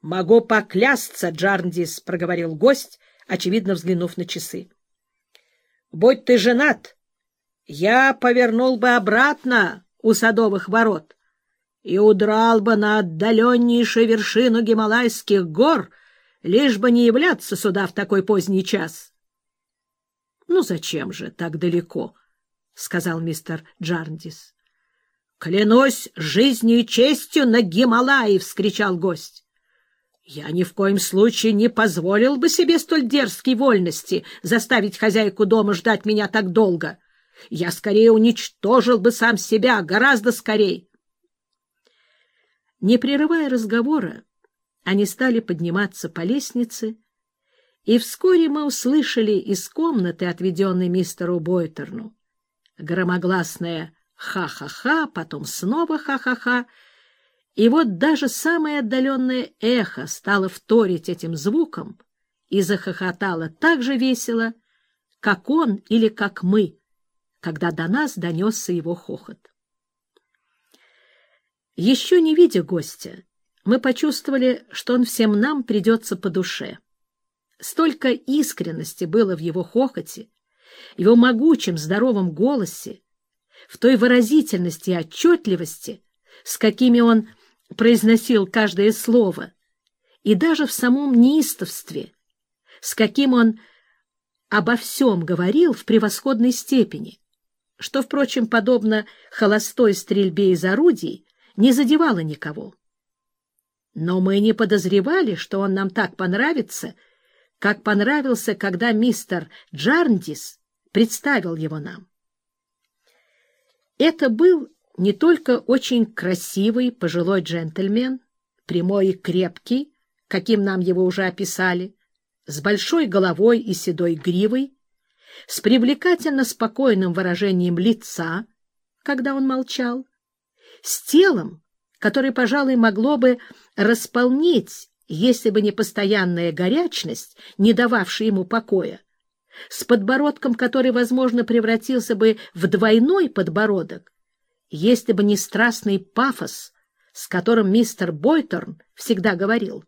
— Могу поклясться, Джарндис, — проговорил гость, очевидно взглянув на часы. — Будь ты женат, я повернул бы обратно у садовых ворот и удрал бы на отдаленнейшую вершину Гималайских гор, лишь бы не являться сюда в такой поздний час. — Ну зачем же так далеко? — сказал мистер Джарндис. — Клянусь жизнью и честью на Гималаи! — вскричал гость. Я ни в коем случае не позволил бы себе столь дерзкой вольности заставить хозяйку дома ждать меня так долго. Я скорее уничтожил бы сам себя, гораздо скорее. Не прерывая разговора, они стали подниматься по лестнице, и вскоре мы услышали из комнаты, отведенной мистеру Бойтерну, громогласное «ха-ха-ха», потом снова «ха-ха-ха», и вот даже самое отдаленное эхо стало вторить этим звуком и захохотало так же весело, как он или как мы, когда до нас донесся его хохот. Еще не видя гостя, мы почувствовали, что он всем нам придется по душе. Столько искренности было в его хохоте, его могучем здоровом голосе, в той выразительности и отчетливости, с какими он произносил каждое слово, и даже в самом неистовстве, с каким он обо всем говорил в превосходной степени, что, впрочем, подобно холостой стрельбе из орудий, не задевало никого. Но мы не подозревали, что он нам так понравится, как понравился, когда мистер Джарндис представил его нам. Это был не только очень красивый пожилой джентльмен, прямой и крепкий, каким нам его уже описали, с большой головой и седой гривой, с привлекательно спокойным выражением лица, когда он молчал, с телом, которое, пожалуй, могло бы располнить, если бы не постоянная горячность, не дававшая ему покоя, с подбородком, который, возможно, превратился бы в двойной подбородок, если бы не страстный пафос, с которым мистер Бойторн всегда говорил.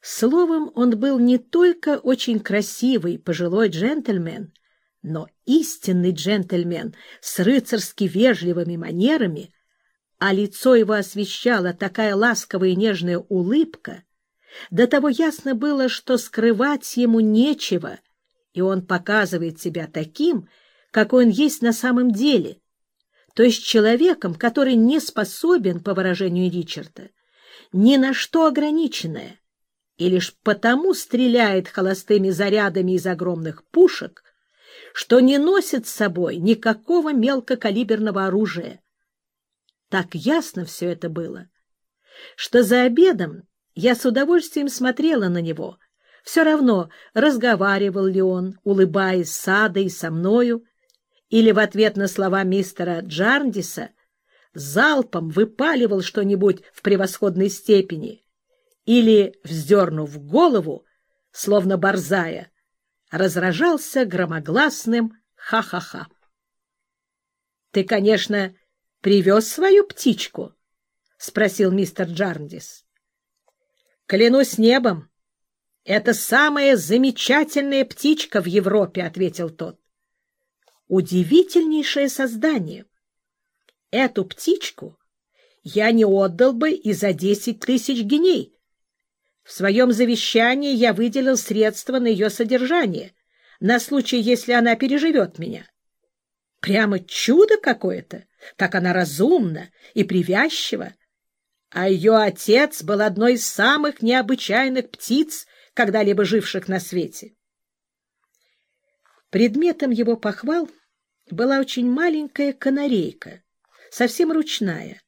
Словом, он был не только очень красивый пожилой джентльмен, но истинный джентльмен с рыцарски вежливыми манерами, а лицо его освещала такая ласковая и нежная улыбка, до того ясно было, что скрывать ему нечего, и он показывает себя таким, какой он есть на самом деле — то есть человеком, который не способен, по выражению Ричарда, ни на что ограниченное, и лишь потому стреляет холостыми зарядами из огромных пушек, что не носит с собой никакого мелкокалиберного оружия. Так ясно все это было, что за обедом я с удовольствием смотрела на него, все равно, разговаривал ли он, улыбаясь с Адой со мною, или в ответ на слова мистера Джарндиса залпом выпаливал что-нибудь в превосходной степени, или, вздернув голову, словно борзая, разражался громогласным «ха-ха-ха». — Ты, конечно, привез свою птичку? — спросил мистер Джарндис. — Клянусь небом, это самая замечательная птичка в Европе, — ответил тот удивительнейшее создание. Эту птичку я не отдал бы и за десять тысяч геней. В своем завещании я выделил средства на ее содержание, на случай, если она переживет меня. Прямо чудо какое-то, так она разумна и привязчива. А ее отец был одной из самых необычайных птиц, когда-либо живших на свете. Предметом его похвал была очень маленькая канарейка, совсем ручная.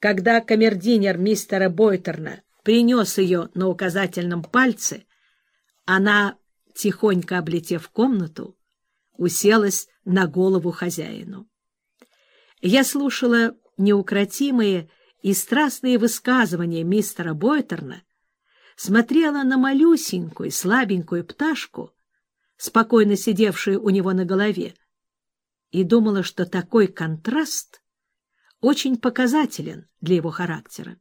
Когда камердинер мистера Бойтерна принес ее на указательном пальце, она, тихонько облетев комнату, уселась на голову хозяину. Я слушала неукротимые и страстные высказывания мистера Бойтерна, смотрела на малюсенькую слабенькую пташку, спокойно сидевшую у него на голове, и думала, что такой контраст очень показателен для его характера.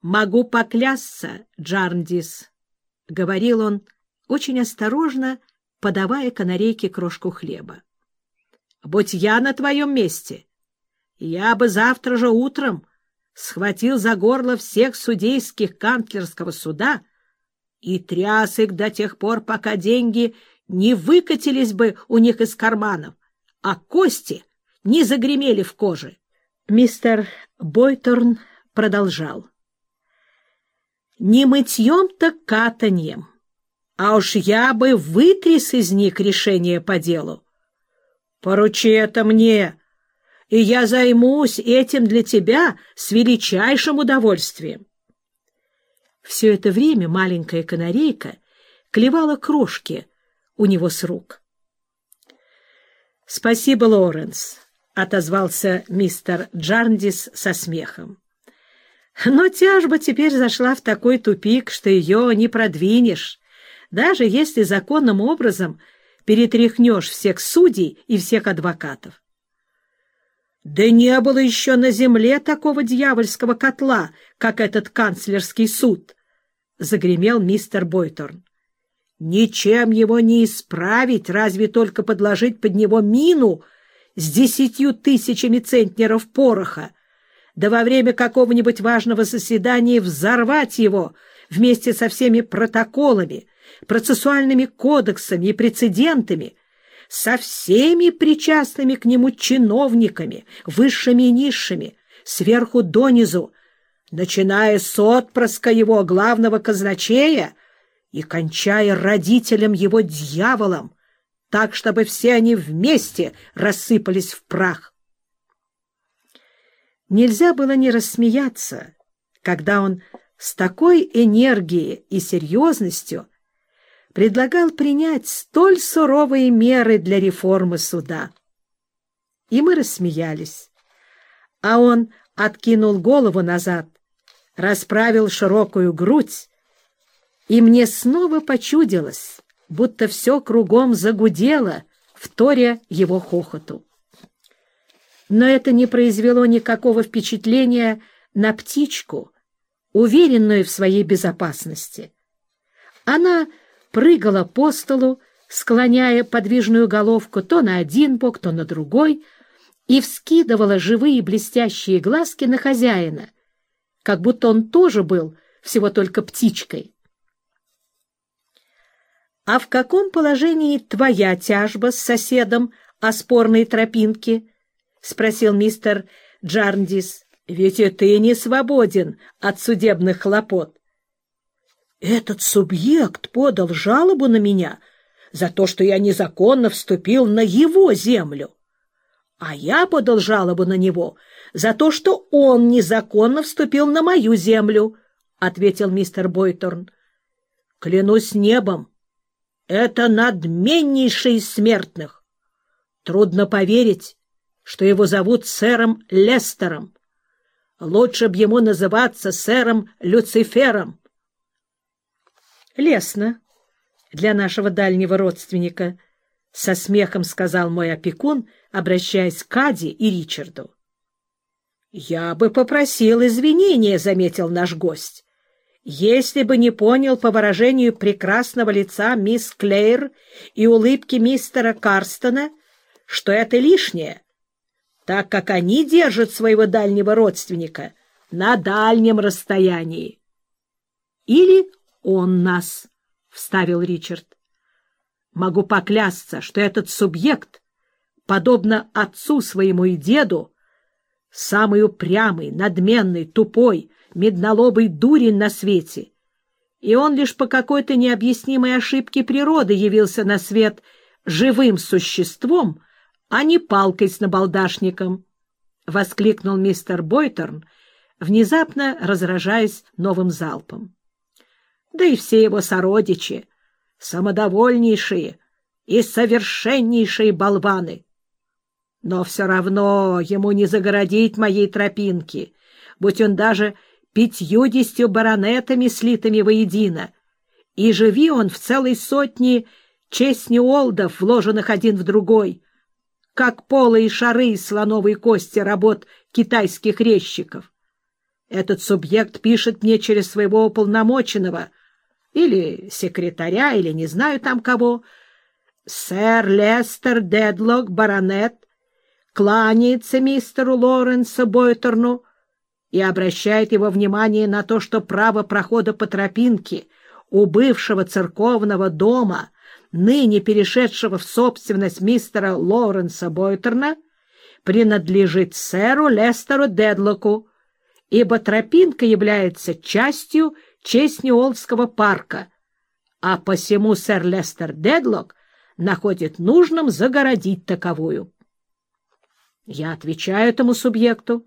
Могу поклясться, Джарндис, — говорил он, очень осторожно подавая канарейке крошку хлеба. — Будь я на твоем месте, я бы завтра же утром схватил за горло всех судейских канцлерского суда и тряс их до тех пор, пока деньги не выкатились бы у них из карманов, а кости не загремели в коже. Мистер Бойторн продолжал. Не мытьем-то катаньем, а уж я бы вытряс из них решение по делу. Поручи это мне, и я займусь этим для тебя с величайшим удовольствием. Все это время маленькая канарейка клевала крошки у него с рук. — Спасибо, Лоренс, — отозвался мистер Джарндис со смехом. Но тяжба теперь зашла в такой тупик, что ее не продвинешь, даже если законным образом перетряхнешь всех судей и всех адвокатов. Да не было еще на земле такого дьявольского котла, как этот канцлерский суд, — загремел мистер Бойторн. Ничем его не исправить, разве только подложить под него мину с десятью тысячами центнеров пороха, да во время какого-нибудь важного заседания взорвать его вместе со всеми протоколами, процессуальными кодексами и прецедентами — со всеми причастными к нему чиновниками, высшими и низшими, сверху донизу, начиная с отпрыска его главного казначея и кончая родителям его дьяволом, так, чтобы все они вместе рассыпались в прах. Нельзя было не рассмеяться, когда он с такой энергией и серьезностью предлагал принять столь суровые меры для реформы суда. И мы рассмеялись. А он откинул голову назад, расправил широкую грудь, и мне снова почудилось, будто все кругом загудело, вторя его хохоту. Но это не произвело никакого впечатления на птичку, уверенную в своей безопасности. Она прыгала по столу, склоняя подвижную головку то на один бок, то на другой, и вскидывала живые блестящие глазки на хозяина, как будто он тоже был всего только птичкой. «А в каком положении твоя тяжба с соседом о спорной тропинке?» — спросил мистер Джарндис. «Ведь и ты не свободен от судебных хлопот». Этот субъект подал жалобу на меня за то, что я незаконно вступил на его землю. А я подал жалобу на него за то, что он незаконно вступил на мою землю, — ответил мистер Бойторн. — Клянусь небом, это надменнейший из смертных. Трудно поверить, что его зовут сэром Лестером. Лучше б ему называться сэром Люцифером. — Лесно для нашего дальнего родственника, — со смехом сказал мой опекун, обращаясь к Аде и Ричарду. — Я бы попросил извинения, — заметил наш гость, — если бы не понял по выражению прекрасного лица мисс Клейр и улыбки мистера Карстона, что это лишнее, так как они держат своего дальнего родственника на дальнем расстоянии. Или он нас, — вставил Ричард. Могу поклясться, что этот субъект, подобно отцу своему и деду, самый упрямый, надменный, тупой, меднолобый дурень на свете, и он лишь по какой-то необъяснимой ошибке природы явился на свет живым существом, а не палкой с набалдашником, — воскликнул мистер Бойтерн, внезапно разражаясь новым залпом да и все его сородичи, самодовольнейшие и совершеннейшие болваны. Но все равно ему не загородить моей тропинки, будь он даже пятьюдесятью баронетами, слитыми воедино, и живи он в целой сотне честнеолдов, вложенных один в другой, как полые шары из слоновой кости работ китайских резчиков. Этот субъект пишет мне через своего уполномоченного, или секретаря, или не знаю там кого. Сэр Лестер Дедлок, баронет, кланяется мистеру Лоренсу Бойтерну и обращает его внимание на то, что право прохода по тропинке у бывшего церковного дома, ныне перешедшего в собственность мистера Лоренса Бойтерна, принадлежит сэру Лестеру Дедлоку, ибо тропинка является частью Честнюолского парка, а посему сэр Лестер Дедлок находит нужным загородить таковую. Я отвечаю этому субъекту.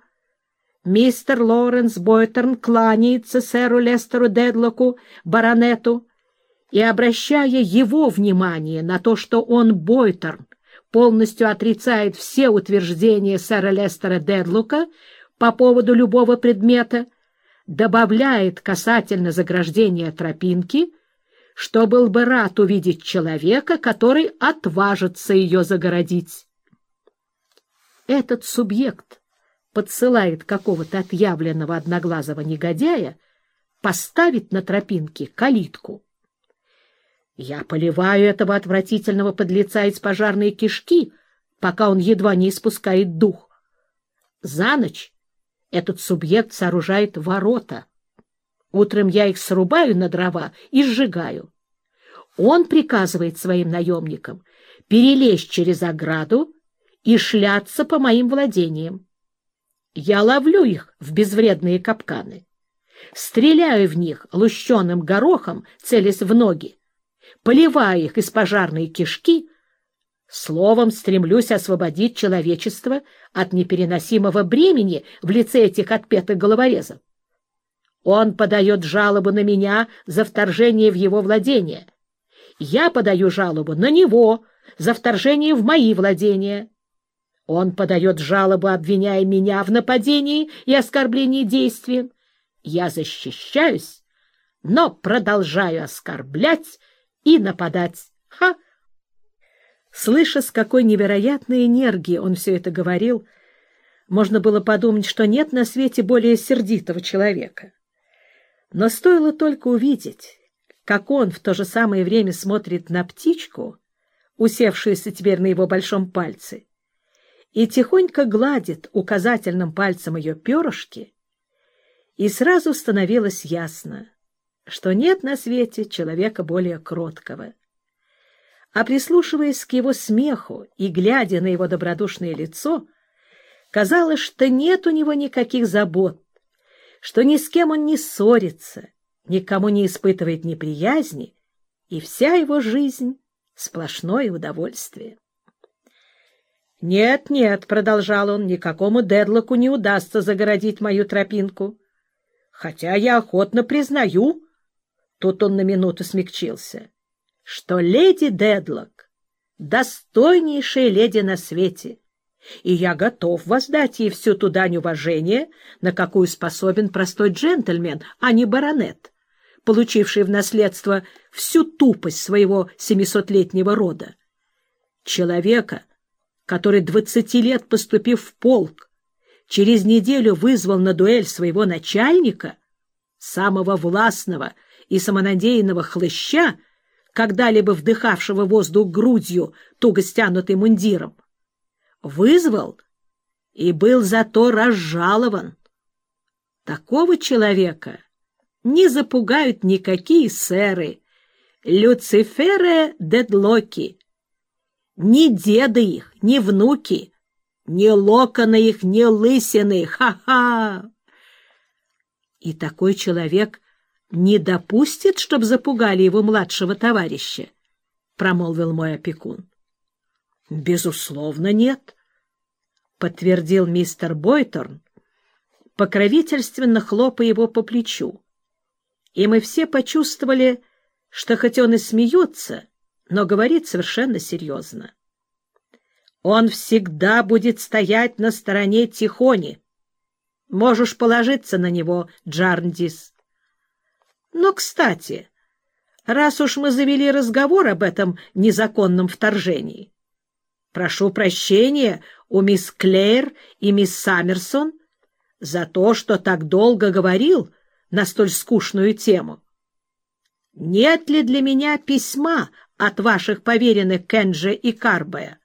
Мистер Лоренс Бойтерн кланяется сэру Лестеру Дедлоку, баронету, и, обращая его внимание на то, что он, Бойтерн, полностью отрицает все утверждения сэра Лестера Дедлука по поводу любого предмета, добавляет касательно заграждения тропинки, что был бы рад увидеть человека, который отважится ее загородить. Этот субъект подсылает какого-то отъявленного одноглазого негодяя поставить на тропинке калитку. Я поливаю этого отвратительного подлеца из пожарной кишки, пока он едва не испускает дух. За ночь этот субъект сооружает ворота. Утром я их срубаю на дрова и сжигаю. Он приказывает своим наемникам перелезть через ограду и шляться по моим владениям. Я ловлю их в безвредные капканы, стреляю в них лущеным горохом, целясь в ноги, поливаю их из пожарной кишки Словом, стремлюсь освободить человечество от непереносимого бремени в лице этих отпетых головорезов. Он подает жалобу на меня за вторжение в его владение. Я подаю жалобу на него за вторжение в мои владения. Он подает жалобу, обвиняя меня в нападении и оскорблении действием. Я защищаюсь, но продолжаю оскорблять и нападать. Слыша, с какой невероятной энергией он все это говорил, можно было подумать, что нет на свете более сердитого человека. Но стоило только увидеть, как он в то же самое время смотрит на птичку, усевшуюся теперь на его большом пальце, и тихонько гладит указательным пальцем ее перышки, и сразу становилось ясно, что нет на свете человека более кроткого а прислушиваясь к его смеху и глядя на его добродушное лицо, казалось, что нет у него никаких забот, что ни с кем он не ссорится, никому не испытывает неприязни, и вся его жизнь — сплошное удовольствие. «Нет, нет», — продолжал он, — «никакому Дедлоку не удастся загородить мою тропинку. Хотя я охотно признаю...» Тут он на минуту смягчился что леди Дедлок — достойнейшая леди на свете, и я готов воздать ей всю ту дань уважения, на какую способен простой джентльмен, а не баронет, получивший в наследство всю тупость своего семисотлетнего рода. Человека, который двадцати лет поступив в полк, через неделю вызвал на дуэль своего начальника, самого властного и самонадеянного хлыща, когда-либо вдыхавшего воздух грудью, туго стянутый мундиром. Вызвал и был зато разжалован. Такого человека не запугают никакие сэры, Люциферы Дедлоки. Ни деды их, ни внуки, ни локоны их, ни лысины. Ха-ха! И такой человек не допустит, чтобы запугали его младшего товарища? — промолвил мой опекун. — Безусловно, нет, — подтвердил мистер Бойторн, покровительственно хлопая его по плечу. И мы все почувствовали, что хоть он и смеется, но говорит совершенно серьезно. Он всегда будет стоять на стороне Тихони. Можешь положиться на него, Джарндис. Но, кстати, раз уж мы завели разговор об этом незаконном вторжении, прошу прощения у мисс Клеер и мисс Саммерсон за то, что так долго говорил на столь скучную тему. Нет ли для меня письма от ваших поверенных Кенджи и Карбая?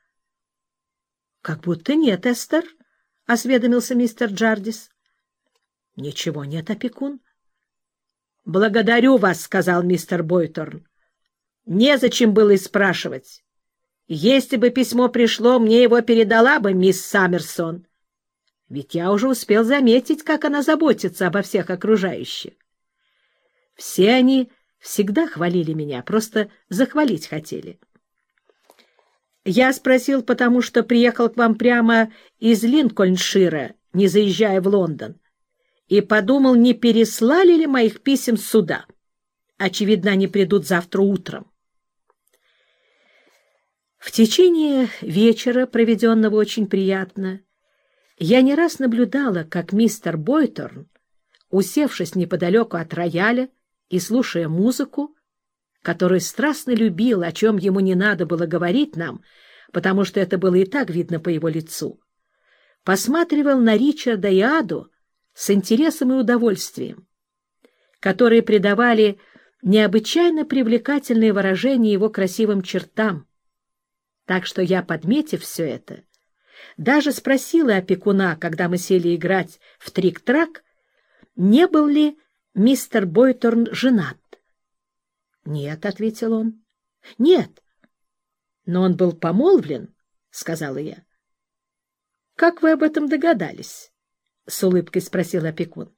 — Как будто нет, Эстер, — осведомился мистер Джардис. — Ничего нет, опекун. — Благодарю вас, — сказал мистер Бойторн. — Незачем было и спрашивать. Если бы письмо пришло, мне его передала бы мисс Саммерсон. Ведь я уже успел заметить, как она заботится обо всех окружающих. Все они всегда хвалили меня, просто захвалить хотели. Я спросил, потому что приехал к вам прямо из Линкольншира, не заезжая в Лондон, и подумал, не переслали ли моих писем сюда. Очевидно, они придут завтра утром. В течение вечера, проведенного очень приятно, я не раз наблюдала, как мистер Бойторн, усевшись неподалеку от рояля и слушая музыку, которую страстно любил, о чем ему не надо было говорить нам, потому что это было и так видно по его лицу, посматривал на Ричарда и Аду с интересом и удовольствием, которые придавали необычайно привлекательные выражения его красивым чертам, так что я, подметив все это, даже спросила опекуна, когда мы сели играть в трик-трак, не был ли мистер Бойторн женат. — Нет, — ответил он. — Нет. — Но он был помолвлен, — сказала я. — Как вы об этом догадались? — с улыбкой спросил опекун.